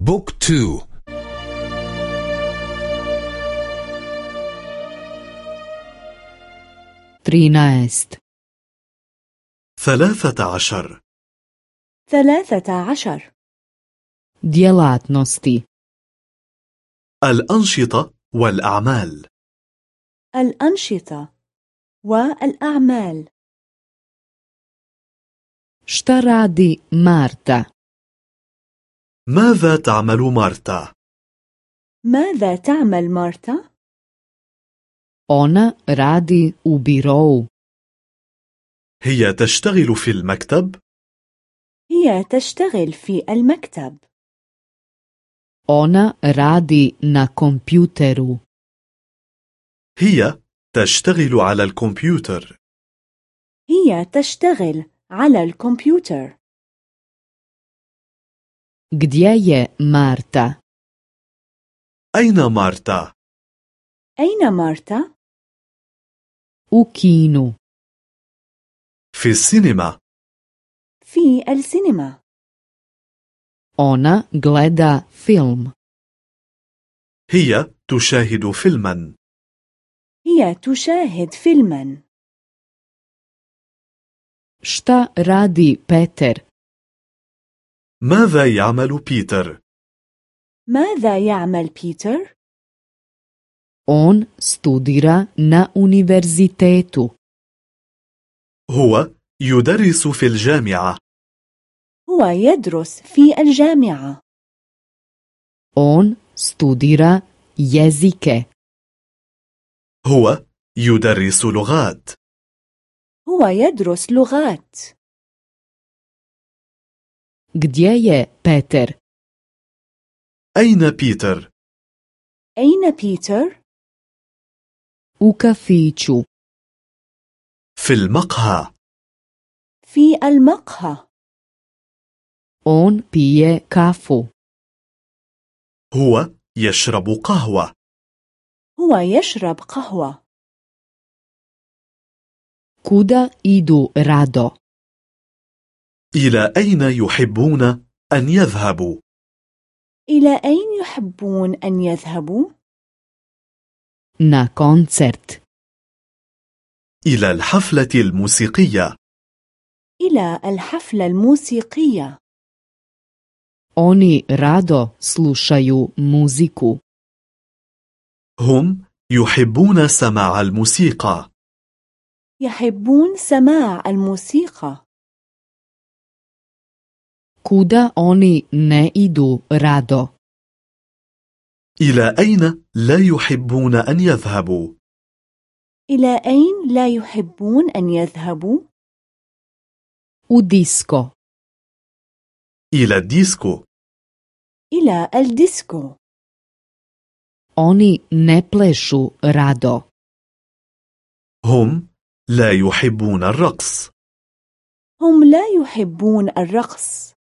بوك تو. ترينايست ثلاثة عشر. ثلاثة عشر. djelatnosti الأنشطة والأعمال. الأنشطة والأعمال. radi Marta? ماذا تعمل مارتا؟ ماذا تعمل مارتا؟ Ona radi u birou. هي تشتغل في المكتب؟ هي تشتغل في المكتب Ona radi na kompjuteru. هي تشتغل على الكمبيوتر هي تشتغل على الكمبيوتر Gdje je Marta? أين مارتا؟ أين مارتا؟ U kinu. في السينما في السينما Ona gleda film. هي تشاهد فيلما هي تشاهد فيلما Šta radi Peter? ماذا يعمل بيتر؟ ماذا يعمل بيتر؟ On studira na univerzitetu. هو يدرس في الجامعة هو يدرس في الجامعة On studira jezike. هو يدرس لغات هو يدرس لغات Gdje je Peter? أين بيتر؟ أين بيتر؟ U kafiću. في المقهى في المقهى On pije kafu. هو يشرب قهوة هو يشرب قهوة Kuda idu rado? إلى أين يحبون أن يذهبوا؟ إلى أين يحبون أن يذهبوا؟ Na koncert. إلى الحفلة الموسيقية إلى الحفلة الموسيقية Oni rado slušaju muziku. هم يحبون سماع الموسيقى يحبون سماع الموسيقى Kuda oni ne idu rado? إلى أين لا يحبون أن يذهبوا؟ إلى أين لا يحبون أن يذهبوا؟ U disko. إلى الديسكو إلى الديسكو Oni ne plešu rado. هم لا يحبون الرقص هم لا يحبون الرقص